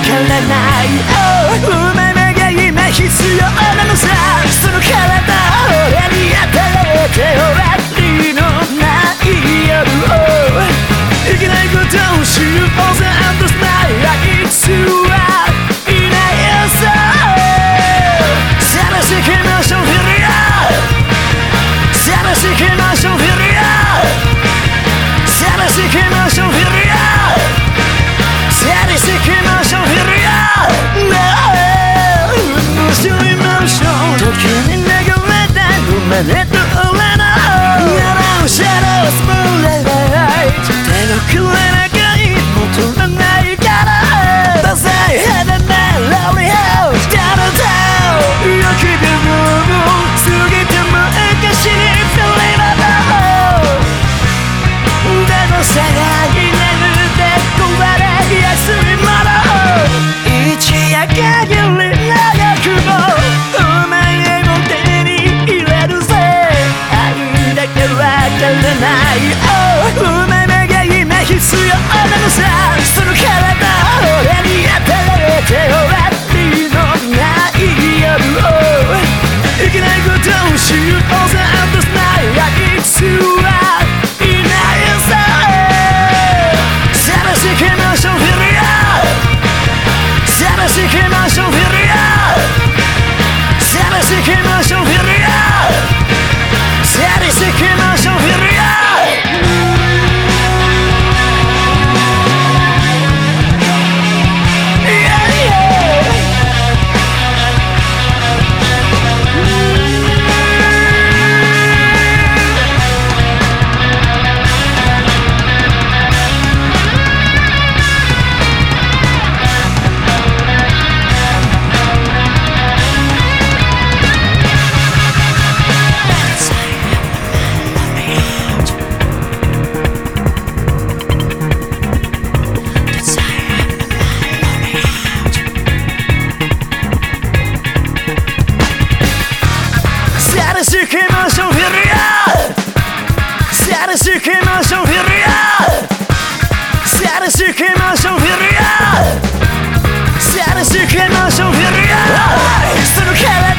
からない、oh、お前が今必要なのさ。その体を俺に与えてよ。planet ないよ。胸目が今必要なのさ。その体しきマンションフィリア寂しきマンションフィリア寂しケマンションフィリアそのら